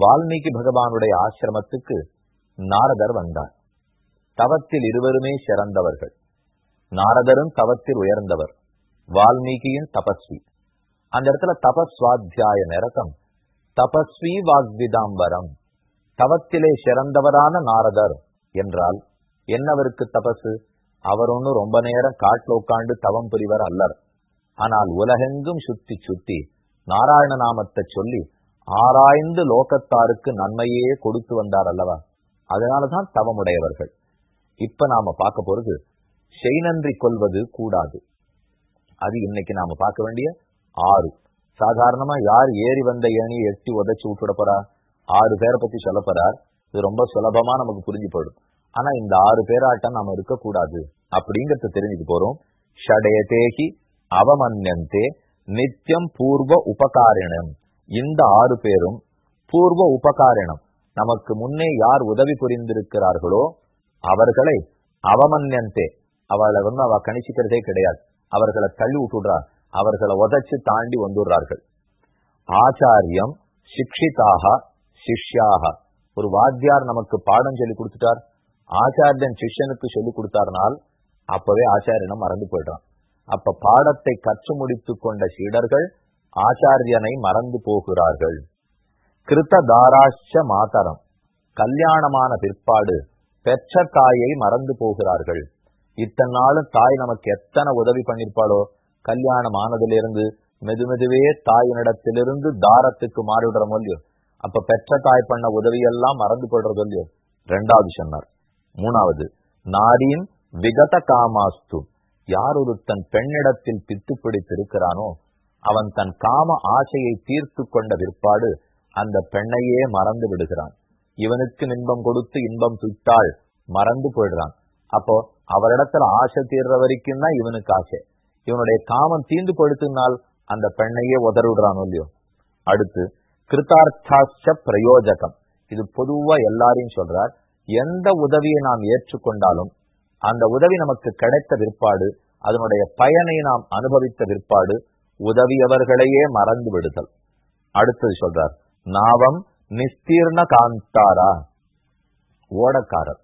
வால்மீகி பகவானுடைய ஆசிரமத்துக்கு நாரதர் வந்தார். தவத்தில் இருவருமே சிறந்தவர்கள். நாரதரும் தவத்தில் உயர்ந்தவர். வால்மீகியின் தபஸ்வி. அந்த இடத்துல தபஸ்வாத்தியாய நிறக்கம் தபஸ்வி வாக்விதாம்பரம். தவத்திலே சிறந்தவரான நாரதர் என்றால் என்னவருக்கு தபசு? அவர் ஒன்னும் ரொம்ப நேரம் காட்டில் உட்காண்டு தவம் புரிவர் அல்லர். ஆனால் உலகெங்கும் சுத்தி சுத்தி நாராயண நாமத்தை சொல்லி ஆராய்ந்து லோகத்தாருக்கு நன்மையே கொடுத்து வந்தார் அல்லவா? அதனாலதான் தவமுடையவர்கள். இப்ப நாம பார்க்க போறது செய்நன்றி கொள்வது கூடாது. அது இன்னைக்கு நாம பார்க்க வேண்டிய ஆறு. சாதாரணமா யார் ஏறி வந்த ஏணியை எட்டி உதச்சு விட்டுட போறா? ஆறு பேரை பத்தி சொல்ல போறார். இது ரொம்ப சுலபமா நமக்கு புரிஞ்சு போயிடும். ஆனா இந்த ஆறு பேராட்டம் நாம இருக்கக்கூடாது அப்படிங்கறத தெரிஞ்சுட்டு போறோம். ஷடேதேகி அவமன்யந்தே நித்தியம் பூர்வ உபகாரிணம். இந்த ஆறு பேரும் பூர்வ உபகாரணம். நமக்கு முன்னே யார் உதவி புரிந்திருக்கிறார்களோ அவர்களை அவமன்யந்தே. அவளை வந்து அவ கணிச்சிக்கிறதே கிடையாது. அவர்களை தள்ளி விட்டுடுறா. அவர்களை உதச்சு தாண்டி வந்துடுறார்கள். ஆச்சாரியம் சிக்ஷிதாக சிஷ்யாக. ஒரு வாத்தியார் நமக்கு பாடம் சொல்லி கொடுத்துட்டார். ஆச்சாரியன் சிஷ்யனுக்கு சொல்லி கொடுத்தார்னால் அப்பவே ஆச்சாரியனம் மறந்து போயிடுறான். அப்ப பாடத்தை கற்று முடித்து கொண்ட சீடர்கள் ஆச்சாரியனை மறந்து போகிறார்கள். கிருத்த தாராஷ மாதரம் கல்யாணமான பிற்பாடு பெற்ற தாயை மறந்து போகிறார்கள். இத்தனை நாளும் தாய் நமக்கு எத்தனை உதவி பண்ணிருப்பாளோ? கல்யாணம் ஆனதிலிருந்து மெதுமெதுவே தாயினிடத்திலிருந்து தாரத்துக்கு மாறிவிடுற இல்லையோ? அப்ப பெற்ற தாய் பண்ண உதவியெல்லாம் மறந்து போடுறது இல்லையோ? ரெண்டாவது சொன்னார். மூணாவது நாரின் விகத காமாஸ்து யார் ஒரு தன் பெண்ணிடத்தில் பித்து பிடித்திருக்கிறானோ அவன் தன் காம ஆசையை தீர்த்து கொண்ட விற்பாடு அந்த பெண்ணையே மறந்து விடுகிறான். இவனுக்கு இன்பம் கொடுத்து இன்பம் துட்டாள் மறந்து போயிடுறான். அப்போ அவரிடத்துல ஆசை தீர்ற வரைக்கும் தான் இவனுக்கு ஆசை. இவனுடைய காமம் தீந்து படுத்தினால் அந்த பெண்ணையே உதறிவிடுறான் இல்லையோ? அடுத்து கிருத்தார்த்தாச்ச பிரயோஜகம். இது பொதுவா எல்லாரையும் சொல்றார். எந்த உதவியை நாம் ஏற்றுக்கொண்டாலும் அந்த உதவி நமக்கு கிடைத்த விற்பாடு அதனுடைய பயனை நாம் அனுபவித்த விற்பாடு உதவியவர்களையே மறந்து விடுதல். அடுத்தது சொல்றார் நாவம் நிஸ்தீர்ண காந்தாரா. ஓடக்காரர்.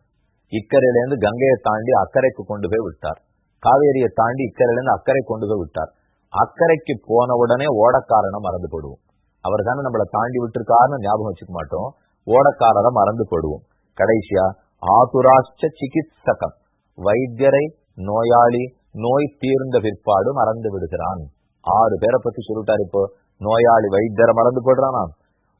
இக்கரையிலேருந்து கங்கையை தாண்டி அக்கறைக்கு கொண்டு போய் விட்டார். காவேரியை தாண்டி இக்கரையிலேருந்து அக்கறை கொண்டு போய் விட்டார். அக்கறைக்கு போன உடனே ஓடக்காரனை மறந்து போடுவோம். அவர் தானே நம்மளை தாண்டி விட்டுருக்காருன்னு ஞாபகம் வச்சுக்க மாட்டோம். ஓடக்காரரை மறந்து போடுவோம். கடைசியா ஆதுராஷ்ட சிகிச்சகம் வைத்தியரை நோயாளி நோய் தீர்ந்த பிற்பாடு மறந்து விடுகிறான். ஆறு பேரை பத்தி சொல்லிட்டாரு இப்போ. நோயாளி வைத்தியரை மறந்து போடுறானா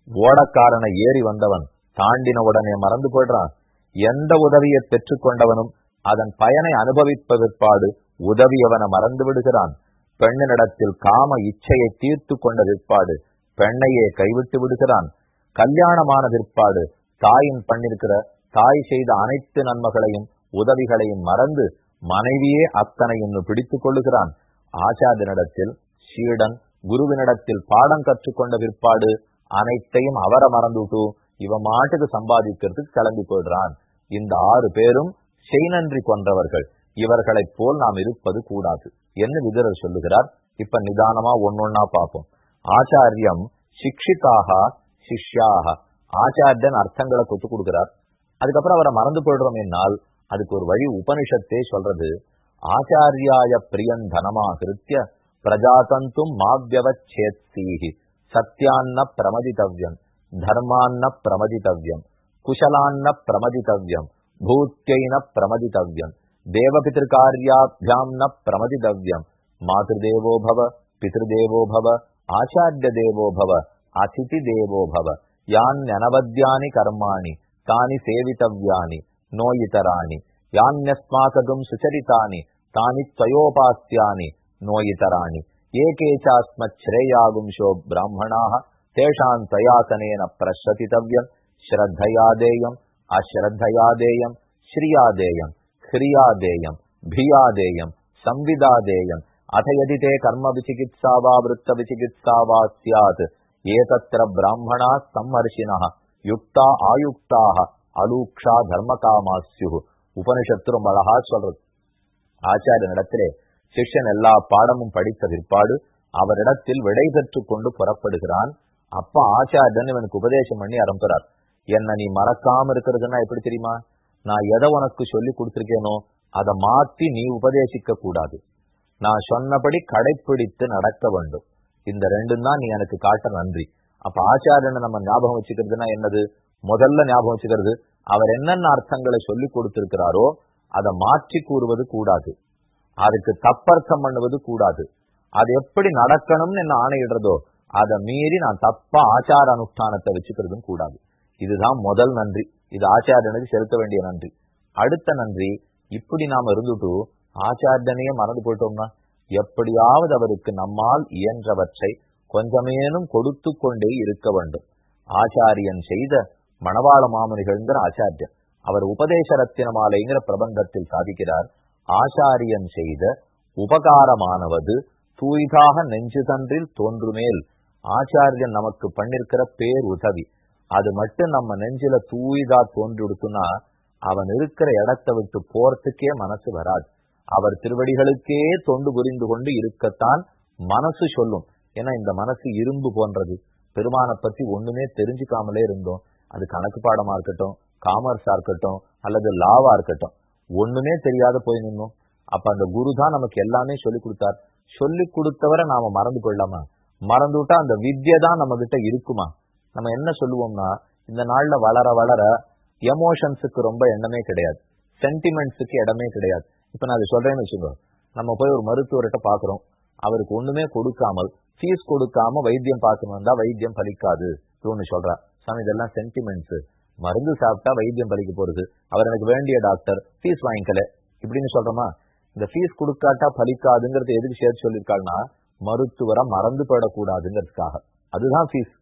ஓடக்காரனை ஏறி வந்தவன் தாண்டின உடனே மறந்து போடுறான் எந்த உதவியை பெற்றுக்கொண்டவனும் அதன் பயனை அனுபவிப்ப விற்பாடு உதவியவனை மறந்து விடுகிறான். பெண்ணினிடத்தில் காம இச்சையை தீர்த்து கொண்ட விற்பாடு பெண்ணையே கைவிட்டு விடுகிறான். கல்யாணமான விற்பாடு தாயின் பண்ணிருக்கிற தாய் செய்த அனைத்து நன்மைகளையும் உதவிகளையும் மறந்து மனைவியே அத்தனையும் பிடித்துக் கொள்ளுகிறான். ஆச்சாரியனிடத்தில் சீடன் குருவினிடத்தில் பாடம் கற்றுக்கொண்ட விற்பாடு அனைத்தையும் அவரை மறந்துட்டு இவன் மாட்டுக்கு சம்பாதிக்கிறதுக்கு கிளம்பி போயிடுறான். இந்த ஆறு பேரும் செய்நன்றி கொன்றவர்கள். இவர்களைப் போல் நாம் இருப்பது கூடாது. என்ன விதுரர் சொல்லுகிறார். இப்ப நிதானமா ஒன்னொன்னா பார்ப்போம். ஆச்சாரியம் சிக்ஷிதாக சிஷ்யாக. ஆச்சாரியன் அர்த்தங்களை கொத்து கொடுக்கிறார். அதுக்கப்புறம் அவரை மறந்து போயிடுறோம் என்னால் அதுக்கு ஒரு வழி உபனிஷத்தே சொல்றது ஆச்சாரியாய பிரியன் தனமா கிருத்திய பிரஜாதந்தும் மாவியவச்சேத்தீஹி சத்தியான்ன பிரமதித்தவ்யம் தர்மான்ன பிரமதித்தவ்யம் குஷலான்ன பிரமதித்தவ்யம் பூத்தியைன பிரமதித்தவ்யம் தேவபிதிருக்காரியாபியாம் ந பிரமதித்தவ்யம் மாதேவோ பவ பிதேவோ பவ ஆச்சாரிய தேவோ பவ அதிதி தேவோ பவ யான்யனவத்தியானி கர்மாணி தானி சேவித்தவ்யானி நோயிதராணி யான்யஸ்மாசகம் சுச்சரித்தானி தானி துவயோபாஸ்தியானி நோயிதராணி ஏகே சாஸ்மச்ரேயாகும்சோ பிராமணாः தேஷாம் தயாசனேன பிரசதித்தவ்யம் ஸ்ரத்தயாதேயம் அஸ்ரத்தயாதேயம் ஸ்ரீயாதேயம் ஹ்ரியாதேயம் பியாதேயம் संविदादेयम् अथ यदि ते कर्म विचिकित्सा वा वृत्त विचिकित्सा वा स्यात् एतत्र ब्राह्मणाः सम्मर्शिनः யுக்தா ஆயுக்தாக அலூக்ஷா தர்மகாமா ஸ்யு உபனிஷத்து ரொம்ப அழகா சொல்றது ஆச்சாரியனிடத்திலே சிஷ்யன் எல்லா பாடமும் படித்த பிற்பாடு அவரிடத்தில் விடை பெற்றுக் கொண்டு புறப்படுகிறான். அப்ப ஆச்சாரியன் இவனுக்கு உபதேசம் பண்ணி ஆரம்பிக்கிறார் என்ன நீ மறக்காம இருக்கிறதுன்னா எப்படி தெரியுமா? நான் எதை உனக்கு சொல்லி கொடுத்திருக்கேனோ அதை மாத்தி நீ உபதேசிக்க கூடாது. நான் சொன்னபடி கடைப்பிடித்து நடக்க வேண்டும். இந்த ரெண்டும் தான் நீ எனக்கு காட்ட நன்றி. அப்ப ஆச்சாரியனை நம்ம ஞாபகம் வச்சுக்கிறதுனா என்னது? முதல்ல ஞாபகம் வச்சுக்கிறது அவர் என்னென்ன அர்த்தங்களை சொல்லி கொடுத்திருக்கிறாரோ அதை மாற்றி கூறுவது கூடாது. அதுக்கு தப்பர்த்தம் பண்ணுவது கூடாது. அது எப்படி நடக்கணும்னு என்ன ஆணையிடுறதோ அதை மீறி நான் தப்பா ஆச்சார அனுஷ்டானத்தை வச்சுக்கிறதும் கூடாது. இதுதான் முதல் நன்றி. இது ஆச்சாரியனுக்கு செலுத்த வேண்டிய நன்றி. அடுத்த நன்றி இப்படி நாம இருந்துட்டு ஆச்சாரியனையே மறந்து போயிட்டோம்னா எப்படியாவது அவருக்கு நம்மால் இயன்றவற்றை கொஞ்சமேனும் கொடுத்து கொண்டே இருக்க வேண்டும். ஆச்சாரியன் செய்த மணவாள மாமனிகள்ங்கிற ஆச்சாரியன் அவர் உபதேச ரத்தினமாலைங்கிற பிரபந்தத்தில் சாதிக்கிறார். ஆச்சாரியன் செய்த உபகாரமானவது தூய்தாக நெஞ்சு தன்றில் தோன்றுமேல். ஆச்சாரியன் நமக்கு பண்ணிருக்கிற பேர் உதவி. அது மட்டும் நம்ம நெஞ்சில தூய்தா தோன்றிடுத்துனா அவன் இருக்கிற இடத்தை விட்டு போறதுக்கே மனசு வராது. அவர் திருவடிகளுக்கே தொண்டு புரிந்து கொண்டு இருக்கத்தான் மனசு சொல்லும். ஏன்னா இந்த மனசு இரும்பு போன்றது. பெருமானை பத்தி ஒண்ணுமே தெரிஞ்சுக்காமலே இருந்தோம். அது கணக்கு பாடமா இருக்கட்டும் காமர்ஸா இருக்கட்டும் அல்லது லாவா இருக்கட்டும். ஒண்ணுமே தெரியாத போய் நின்னோம். அப்ப அந்த குரு தான் நமக்கு எல்லாமே சொல்லிக் கொடுத்தார். சொல்லி கொடுத்தவரை நாம மறந்து கொள்ளலாமா மறந்து விட்டா அந்த வித்யை தான் நம்ம கிட்ட இருக்குமா? நம்ம என்ன சொல்லுவோம்னா இந்த நாள்ல வளர வளர எமோஷன்ஸுக்கு ரொம்ப எண்ணமே கிடையாது. சென்டிமெண்ட்ஸுக்கு இடமே கிடையாது. இப்ப நான் அதை சொல்றேன்னு வச்சுக்கோ. நம்ம போய் ஒரு மருத்துவர்கிட்ட பாக்குறோம் அவருக்கு ஒண்ணுமே கொடுக்காமல் ஃபீஸ் கொடுக்காம வைத்தியம் பார்க்கணும் தான் வைத்தியம் பலிக்காது. ஒண்ணு சொல்றா. சாமி இதெல்லாம் சென்டிமெண்ட்ஸ் மருந்து சாப்பிட்டா வைத்தியம் பலிக்க போறது. அவர் எனக்கு வேண்டிய டாக்டர் ஃபீஸ் வாங்கிக்கல. இப்படின்னு சொல்றோமா? இந்த ஃபீஸ் கொடுக்காட்டா பலிக்காதுங்கிறது எதுக்கு சேர்த்து சொல்லியிருக்காருன்னா மருத்துவரை மறந்து போயிடக்கூடாதுங்கிறதுக்காக. அதுதான் ஃபீஸ்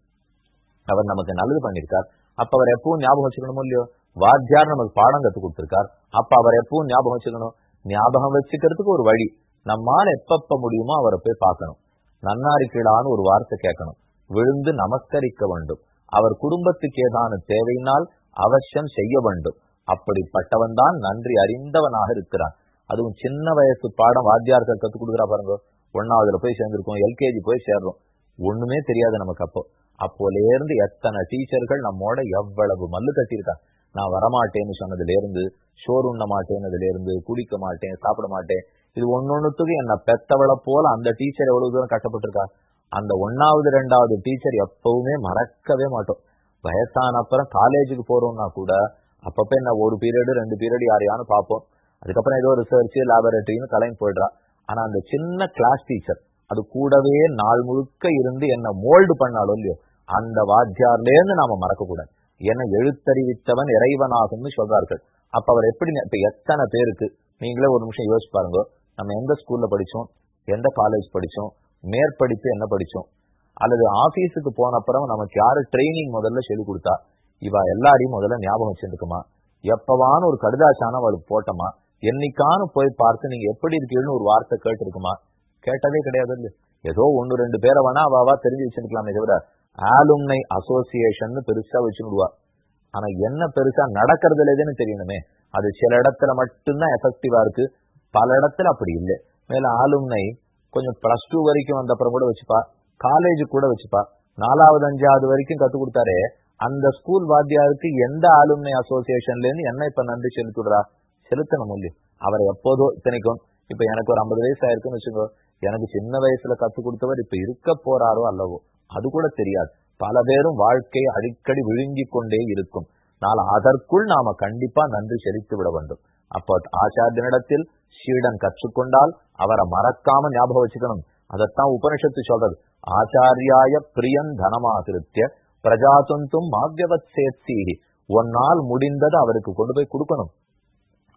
அவர் நமக்கு நல்லது பண்ணியிருக்கார். அப்ப அவர் எப்பவும் ஞாபகம் வச்சுக்கணுமோ இல்லையோ? வாத்தியார் நமக்கு பாடம் கத்து கொடுத்திருக்கார். அப்ப அவர் எப்பவும் ஞாபகம் வச்சுக்கணும்? ஞாபகம் வச்சுக்கிறதுக்கு ஒரு வழி. நம்மால் எப்பப்ப முடியுமோ அவரை போய் பார்க்கணும். நன்னாரிக்கீழான்னு ஒரு வார்த்தை கேட்கணும். விழுந்து நமஸ்கரிக்க வேண்டும். அவர் குடும்பத்துக்கு ஏதான தேவையினால் அவசியம் செய்ய வேண்டும். அப்படிப்பட்டவன் தான் நன்றி அறிந்தவனாக இருக்கிறான். அதுவும் சின்ன வயசு பாடம் வாத்தியார்கள் கத்துக் கொடுக்குறா பாருங்க. ஒன்னாவதுல போய் சேர்ந்திருக்கோம் எல்கேஜி போய் சேர்றோம். ஒண்ணுமே தெரியாது நமக்கு அப்போ. அப்போல இருந்து எத்தனை டீச்சர்கள் நம்மோட எவ்வளவு மல்லு கட்டியிருக்காங்க. நான் வரமாட்டேன்னு சொன்னதுல இருந்து சோறு உண்ண மாட்டேன்னதுல இருந்து குடிக்க மாட்டேன் சாப்பிட மாட்டேன். இது ஒன்னொன்னுத்துக்கு என்ன பெத்தவளை போல அந்த டீச்சர் எவ்வளவு தூரம் கஷ்டப்பட்டிருக்கா? அந்த ஒன்னாவது ரெண்டாவது டீச்சர் எப்பவுமே மறக்கவே மாட்டோம். வயசான அப்புறம் காலேஜுக்கு போறோம்னா கூட அப்பப்ப என்ன ஒரு பீரியடு ரெண்டு பீரியடு யாரையானு பார்ப்போம். அதுக்கப்புறம் ஏதோ ரிசர்ச் லேபரேட்டரின்னு கலைஞ் போயிடுறா. ஆனா அந்த சின்ன கிளாஸ் டீச்சர் அது கூடவே நாள் முழுக்க இருந்து என்ன மோல்டு பண்ணாலும் இல்லையோ அந்த வாத்தியார்லேருந்து நாம மறக்கக்கூடாது. கூடாது எழுத்தறிவித்தவன் இறைவனாகும்னு சொல்றார்கள். அப்ப அவர் எப்படி இப்ப எத்தனை பேருக்கு நீங்களே ஒரு நிமிஷம் யோசிச்சு பாருங்க. நம்ம எந்த ஸ்கூல்ல படிச்சோம்? எந்த காலேஜ் படிச்சோம்? மேற்படிப்பு என்ன படிச்சோம்? அல்லது ஆபீஸுக்கு போன அப்புறம் நமக்கு யாரு ட்ரைனிங் முதல்ல சொல்லி கொடுத்தா? இவ எல்லாரையும் முதல்ல ஞாபகம் வச்சிருக்குமா எப்பவான ஒரு கடுதாச்சான அவளுக்கு போட்டோமா? என்னைக்கானு போய் பார்த்து நீங்க எப்படி இருக்கீங்கன்னு ஒரு வார்த்தை கேட்டிருக்குமா? கேட்டதே கிடையாது. இல்ல ஏதோ ஒன்னு ரெண்டு பேரை வேணா அவாவா தெரிஞ்சு வச்சிருக்கலாமே தவிர ஆலும்னை அசோசியேஷன் பெருசா வச்சுடுவா ஆனா என்ன பெருசா நடக்கிறதுல எதுன்னு தெரியணுமே. அது சில இடத்துல மட்டும்தான் எஃபெக்டிவா இருக்கு. பல இடத்துல அப்படி இல்லை. மேல ஆலும்னை கொஞ்சம் பிளஸ் டூ வரைக்கும் வந்தப்புறம் கூட வச்சுப்பா. காலேஜ் கூட வச்சுப்பா. நாலாவது அஞ்சாவது வரைக்கும் கத்து கொடுத்தாரு அந்த ஸ்கூல் வாத்தியாருக்கு எந்த ஆளுமை அசோசியேஷன்ல இருந்து என்ன இப்ப நன்றி செலுத்துடுறா செலுத்தணும் இல்லையோ அவரை எப்போதோ இத்தனைக்கும் இப்ப எனக்கு ஒரு ஐம்பது வயசு ஆயிருக்குன்னு வச்சுக்கோ எனக்கு சின்ன வயசுல கத்து கொடுத்தவர் இப்ப இருக்க போறாரோ அல்லவோ அது கூட தெரியாது. பல பேரும் வாழ்க்கை அடிக்கடி விழுங்கி கொண்டே இருக்கும். நாளை அதற்குள் நாம கண்டிப்பா நன்றி செலுத்தி விட வேண்டும். அப்போ ஆச்சாரியனிடத்தில் சீடன் கற்றுக்கொண்டால் அவரை மறக்காம ஞாபகம் வச்சுக்கணும். அதைத்தான் உபனிஷத்து சொல்றது. ஆச்சாரியாய பிரியன் தனமாசிருத்திய பிரஜாதுந்தும் மாவியவத் சேர்த்தி ஒன்னால் முடிந்ததை அவருக்கு கொண்டு போய் கொடுக்கணும்.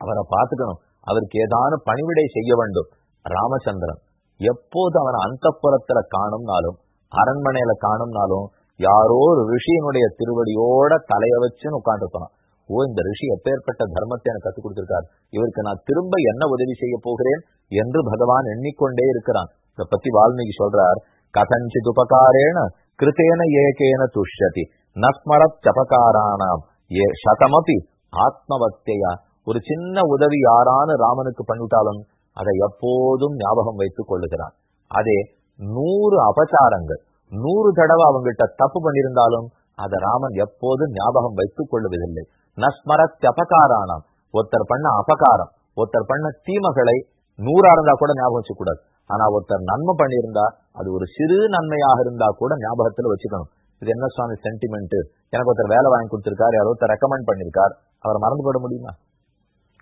அவரை பார்த்துக்கணும். அவருக்கு ஏதான பணிவிடை செய்ய வேண்டும். ராமச்சந்திரன் எப்போது அவன் அந்த புறத்துல காணும்னாலும் அரண்மனையில காணும்னாலும் யாரோ ஒரு ரிஷியினுடைய திருவடியோட தலைய வச்சுன்னு உட்காந்துருப்பான் ஓ இந்த ரிஷி எப்பேற்பட்ட தர்மத்தை எனக்கு கத்துக் கொடுத்திருக்கார். இவருக்கு நான் திரும்ப என்ன உதவி செய்ய போகிறேன் என்று பகவான் எண்ணிக்கொண்டே இருக்கிறான். இத பத்தி வால்மீகி சொல்றார் கதஞ்சித் உபகாரேன கிருத்தேன ஏகேன துஷ்யதி நஸ்மரச்சபகாரானாம் ஏ சதமபி ஆத்மவத்தையா ஒரு சின்ன உதவி யாரான ராமனுக்கு பண்ணிவிட்டாலும் அதை எப்போதும் ஞாபகம் வைத்துக் கொள்ளுகிறான். அதே நூறு அபச்சாரங்கள் நூறு தடவை அவங்ககிட்ட தப்பு பண்ணியிருந்தாலும் அதை ராமன் எப்போதும் ஞாபகம் வைத்துக் கொள்வதில்லை நஸ்மரத் அபகாரானாம் ஒருத்தர் பண்ண அபகாரம் ஒருத்தர் பண்ண தீமைகளை நூறா இருந்தா கூட ஞாபகம் வச்சுக்கூடாது. ஆனா ஒருத்தர் நன்மை பண்ணியிருந்தா அது ஒரு சிறு நன்மையாக இருந்தா கூட ஞாபகத்துல வச்சுக்கணும். இது என்ன சுவாமி சென்டிமெண்ட் எனக்கு ஒருத்தர் வேலை வாங்கி கொடுத்திருக்காரு யாரோ ஒருத்தர் ரெக்கமெண்ட் பண்ணிருக்கார் அவர் மறந்து போட முடியுமா?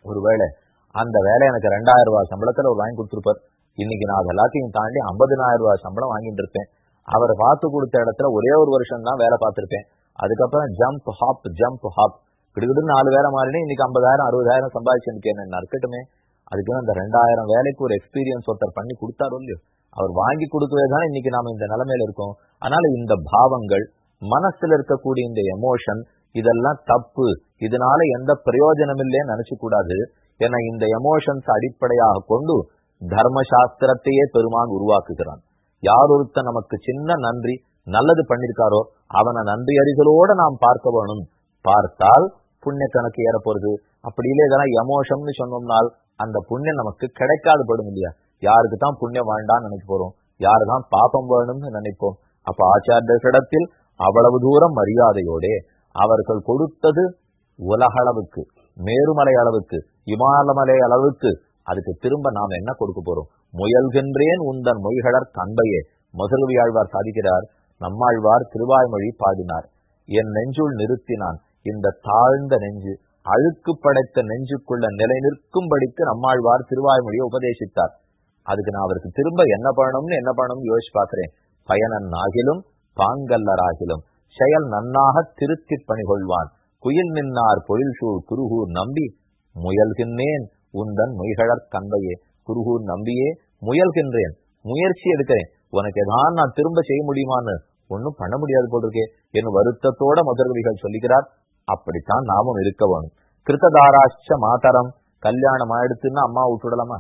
ஒருவேளை அந்த வேலை எனக்கு ரெண்டாயிரம் ரூபாய் சம்பளத்துல அவர் வாங்கி கொடுத்துருப்பார். இன்னைக்கு நான் அது எல்லாத்தையும் தாண்டி ஐம்பதினாயிரம் ரூபாய் சம்பளம் வாங்கிட்டு இருப்பேன். அவர் பார்த்து கொடுத்த இடத்துல ஒரே ஒரு வருஷம் தான் வேலை பார்த்திருப்பேன். அதுக்கப்புறம் ஜம்ப் ஹாப் ஜம்ப் ஹாப் கிடுகிடு நாலு வேலை மாறினே இன்னைக்கு ஐம்பதாயிரம் அறுபதாயிரம் சம்பாதிச்சிருக்கேன் என்ன இருக்கட்டுமே. அதுக்குன்னு அந்த ரெண்டாயிரம் வேலைக்கு ஒரு எக்ஸ்பீரியன்ஸ் ஒருத்தர் பண்ணி கொடுத்தாரோ இல்லையோ அவர் வாங்கி கொடுக்கவே தானே இன்னைக்கு நாம இந்த நிலைமையில இருக்கோம். அதனால இந்த பாவங்கள் மனசுல இருக்கக்கூடிய இந்த எமோஷன் இதெல்லாம் தப்பு. இதனால எந்த பிரயோஜனம் இல்லைன்னு நினைச்சு கூடாது. ஏன்னா இந்த எமோஷன்ஸ் அடிப்படையாக கொண்டு தர்மசாஸ்திரத்தையே பெருமான் உருவாக்குகிறான். யார் ஒருத்த நமக்கு சின்ன நன்றி நல்லது பண்ணிருக்காரோ அவனை நன்றி அறிகளோட நாம் பார்க்க வேணும். பார்த்தால் புண்ணிய கணக்கு ஏற போறது? அப்படி இல்லை இதெல்லாம் எமோஷம்னு சொன்னோம்னால் அந்த புண்ணியம் நமக்கு கிடைக்காது படும் இல்லையா? யாருக்கு தான் புண்ணியம் வேண்டாம்னு நினைக்க போறோம்? யாருதான் பாப்பம் வேணும்னு நினைப்போம்? அப்ப ஆச்சாரியர்களிடத்தில் அவ்வளவு தூரம் மரியாதையோட அவர்கள் கொடுத்தது உலகளவுக்கு மேருமலை அளவுக்கு இமாலமலை அளவுக்கு அதுக்கு திரும்ப நாம் என்ன கொடுக்க போறோம்? முயல்கின்றேன் உந்தன் மொய்களர் தந்தையே முதல்வி ஆழ்வார் சாதிக்கிறார் நம்மாழ்வார் திருவாய்மொழி பாடினார். என் நெஞ்சுள் நிறுத்தினான். இந்த தாழ்ந்த நெஞ்சு அழுக்கு படைத்த நெஞ்சுக்குள்ள நிலை நிற்கும்படிக்கு நம்மாழ்வார் திருவாய்மொழியை உபதேசித்தார். அதுக்கு நான் அவருக்கு திரும்ப என்ன பண்ணணும்னு என்ன பண்ணணும்னு யோசிச்சு பார்க்கிறேன். பயனன் ஆகிலும் பாங்கல்லராகிலும் செயல் நன்னாக திருத்தி பணிகொள்வான். குயில் நின்னார் பொழில் சூழ் குருகூர் நம்பி முயல்கின்றேன் உந்தன் மொய்களற் கண்பையே குருகூர் நம்பியே முயல்கின்றேன் முயற்சி எடுக்கிறேன். உனக்கு எதான் நான் திரும்ப செய்ய முடியுமான்னு ஒன்னும் பண்ண முடியாது போட்டிருக்கே என் வருத்தத்தோட முதல்விகள் சொல்லுகிறார். அப்படித்தான் நாமும் இருக்க வேணும். கிருத்ததாராட்ச மாதரம். கல்யாணம் ஆயிடுத்துன்னா அம்மா விட்டுடலாமா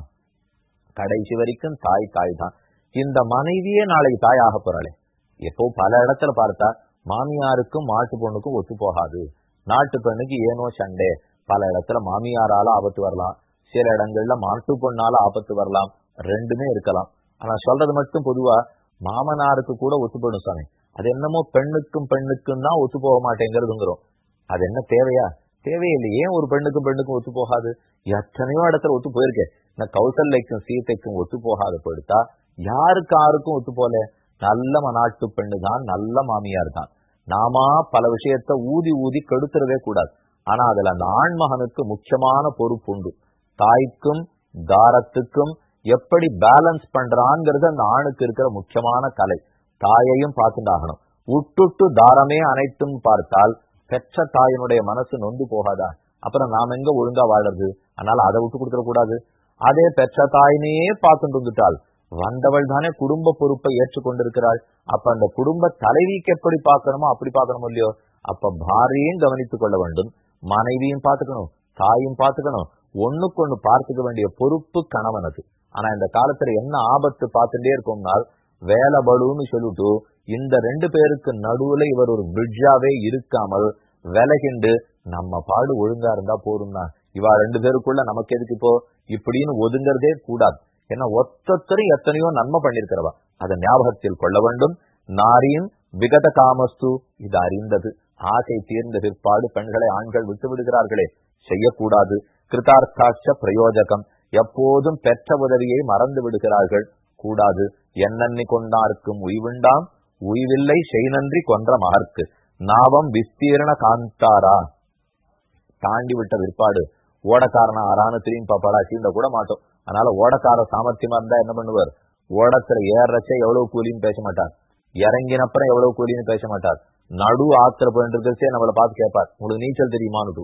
கடைசி வரைக்கும் தாய் தாய் தான் இந்த மனைவியே நாளைக்கு தாய் போறாளே. எப்போ பல இடத்துல பார்த்தா மாமியாருக்கும் மாட்டு பொண்ணுக்கும் ஒத்து போகாது. நாட்டு பெண்ணுக்கு ஏனோ சண்டே. பல இடத்துல மாமியாரால ஆபத்து வரலாம். சில இடங்கள்ல மாட்டு பொண்ணால ஆபத்து வரலாம். ரெண்டுமே இருக்கலாம். ஆனா சொல்றது மட்டும் பொதுவா மாமனாருக்கு கூட ஒத்து போடும் சாமி. அது என்னமோ பெண்ணுக்கும் பெண்ணுக்கும் தான் ஒத்து போக மாட்டேங்கிறதுங்கிறோம். அது என்ன தேவையா? தேவையில்லை. ஏன் ஒரு பெண்ணுக்கும் பெண்ணுக்கும் ஒத்து போகாது? எத்தனையோ இடத்துல ஒத்து போயிருக்கேன். நான் கௌசல்லைக்கும் சீத்தைக்கும் ஒத்து போகாத போயிடுத்தா யாருக்கு யாருக்கும் ஒத்து போல நல்ல மனாட்டு பெண்ணு தான் நல்ல மாமியார் தான் நாமா பல விஷயத்த ஊதி ஊதி கெடுத்துடவே கூடாது. ஆனா அதுல அந்த ஆண்மகனுக்கு முக்கியமான பொறுப்பு உண்டு. தாய்க்கும் தாரத்துக்கும் எப்படி பேலன்ஸ் பண்றாங்கிறது அந்த ஆணுக்கு இருக்கிற முக்கியமான கலை. தாயையும் பார்த்துட்டாகணும் உட்டுட்டு தாரமே அனைத்தும் பார்த்தால் பெற்ற தாயினுடைய மனசு நொந்து போகாதா? அப்புறம் நாம எங்க ஒழுங்கா வாழறது? அதனால அதை விட்டு கொடுத்துட கூடாது அதே பெற்ற தாயினையே பார்த்துட்டு வந்துட்டாள். வந்தவள் தானே குடும்ப பொறுப்பை ஏற்றுக்கொண்டிருக்கிறாள். அப்ப அந்த குடும்ப தலைவிக்கு எப்படி பார்க்கணுமோ அப்படி பார்க்கணுமோ இல்லையோ? அப்ப பாரியையும் கவனித்துக் கொள்ள வேண்டும். மனைவியும் பார்த்துக்கணும். தாயும் பார்த்துக்கணும். ஒண்ணுக்கு ஒண்ணு பார்த்துக்க வேண்டிய பொறுப்பு கணவனது ஆனா இந்த காலத்துல என்ன ஆபத்து பார்த்துட்டே இருக்கோம்னால் வேலை படுன்னு சொல்லிட்டு இந்த ரெண்டு பேருக்கு நடுவுல இவர் ஒரு பிரிட்ஜாவே இருக்காமல் விலகிண்டு நம்ம பாடு ஒழுங்கா இருந்தா போதும்னா இவா ரெண்டு பேருக்குள்ள நமக்கு எதுக்கு இப்போ? இப்படின்னு ஒதுங்கிறதே கூடாது. ஏன்னா ஒத்தொத்தரும் எத்தனையோ நன்மை பண்ணிருக்கிறவா அதை ஞாபகத்தில் கொள்ள வேண்டும். நாரியும் விகத காமஸ்து இது அறிந்தது. ஆசை தீர்ந்த பிற்பாடு பெண்களை ஆண்கள் விட்டு விடுகிறார்களே. செய்யக்கூடாது. கிருதார்த்தாட்ச பிரயோஜகம். எப்போதும் பெற்ற உதவியை மறந்து விடுகிறார்கள். கூடாது. என்னன்னி கொண்டார்க்கும் உய்வுண்டாம். உய்வில்லை செய்நன்றி கொன்ற மகர்க்கு நாவம் விஸ்தீரண காந்தாரா. தாண்டி விட்ட விற்பாடு. ஓடக்காரனா ஆறான்னு திரும்பி பாப்பாடா சீண்ட கூட மாட்டோம். அதனால ஓடக்கார சாமர்த்தியமா இருந்தா என்ன பண்ணுவார்? ஓடத்துல ஏறச்சே எவ்வளவு கூலின்னு பேச மாட்டார். இறங்கினப்புறம் எவ்வளவு கூலின்னு பேச மாட்டார். நடு ஆத்திர போயிட்டு நம்மளை பார்த்து கேட்பார். உங்களுக்கு நீச்சல் தெரியுமான்னு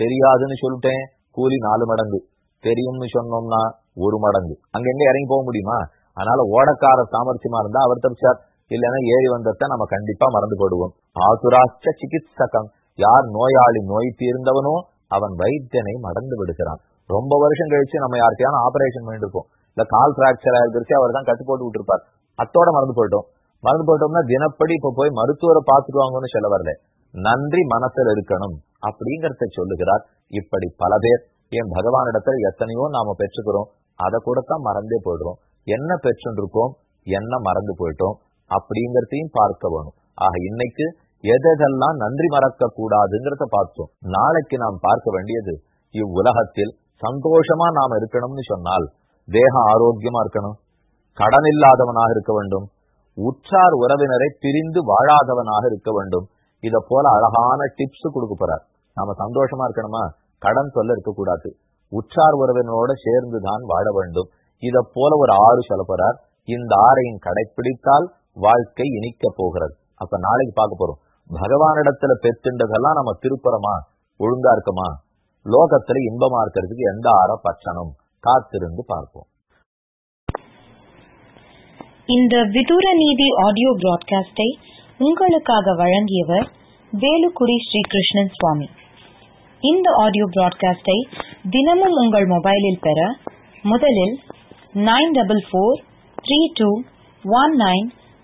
தெரியாதுன்னு சொல்லிட்டேன். கூலி நாலு மடங்கு. தெரியும்னு சொன்னோம்னா ஒரு மடங்கு. அங்க எங்க இறங்கி போக முடியுமா? அதனால ஓடக்கார சாமர்த்தியமா இருந்தா அவர் தப்பிச்சார். இல்லைன்னா ஏறி வந்தத நம்ம கண்டிப்பா மறந்து போடுவோம் ஆசுராச்ச சிகிச்சகம் யார் நோயாளி நோய் தீர்ந்தவனோ அவன் வைத்தியனை மறந்து விடுகிறான். ரொம்ப வருஷம் கழிச்சு நம்ம யாருக்கையான ஆபரேஷன் பண்ணிருப்போம் இல்ல கால் பிராக்சர் ஆயிருச்சு அவர் தான் கட்டு போட்டு விட்டுருப்பார். அத்தோட மறந்து போயிட்டோம். மறந்து போயிட்டோம்னா தினப்படி இப்ப போய் மருத்துவரை பார்த்துக்குவாங்கன்னு சொல்ல வரல. நன்றி மனசில் இருக்கணும் அப்படிங்கறத சொல்லுகிறார் இப்படி பல பேர். என் பகவானிடத்துல எத்தனையோ நாம பெற்றுக்கிறோம். அதை கூட தான் மறந்தே போயிடுறோம். என்ன பெற்றுருக்கோம்? என்ன மறந்து போயிட்டோம்? அப்படிங்கறதையும் பார்க்க வேணும். ஆக இன்னைக்கு எதெல்லாம் நன்றி மறக்க கூடாதுங்கிறத பார்த்தோம். நாளைக்கு நாம் பார்க்க வேண்டியது இவ்வுலகத்தில் சந்தோஷமா நாம் இருக்கணும்னு சொன்னால் தேக ஆரோக்கியமா இருக்கணும். கடன் இல்லாதவனாக இருக்க வேண்டும். உற்றார் உறவினரை பிரிந்து வாழாதவனாக இருக்க வேண்டும். இத போல அழகான டிப்ஸ் கொடுக்க போறார். நாம சந்தோஷமா இருக்கணுமா? கடன் சொல்ல இருக்கக்கூடாது. உற்றார் உறவினரோட சேர்ந்துதான் வாழ வேண்டும். இத போல ஒரு ஆறு சொல்ல போறார். இந்த ஆறையும் கடைப்பிடித்தால் வாழ்க்கை இனிக்க போகிறது. அப்ப நாளைக்கு பார்க்க போறோம். பகவானிடத்துல பெற்றுண்டதெல்லாம் நம்ம திருப்புறமா ஒழுங்கா இருக்குமா? லோகத்துல இன்பமா இருக்கிறதுக்கு எந்த ஆற பட்சணம் காத்திருந்து பார்ப்போம். இந்த விதூர நீதி ஆடியோ பிராட்காஸ்டை உங்களுக்காக வழங்கியவர் வேலுக்குடி ஸ்ரீகிருஷ்ணன் சுவாமி. இந்த ஆடியோ பிராட்காஸ்டை தினமும் உங்கள் மொபைலில் பெற முதலில் nine double four three two one nine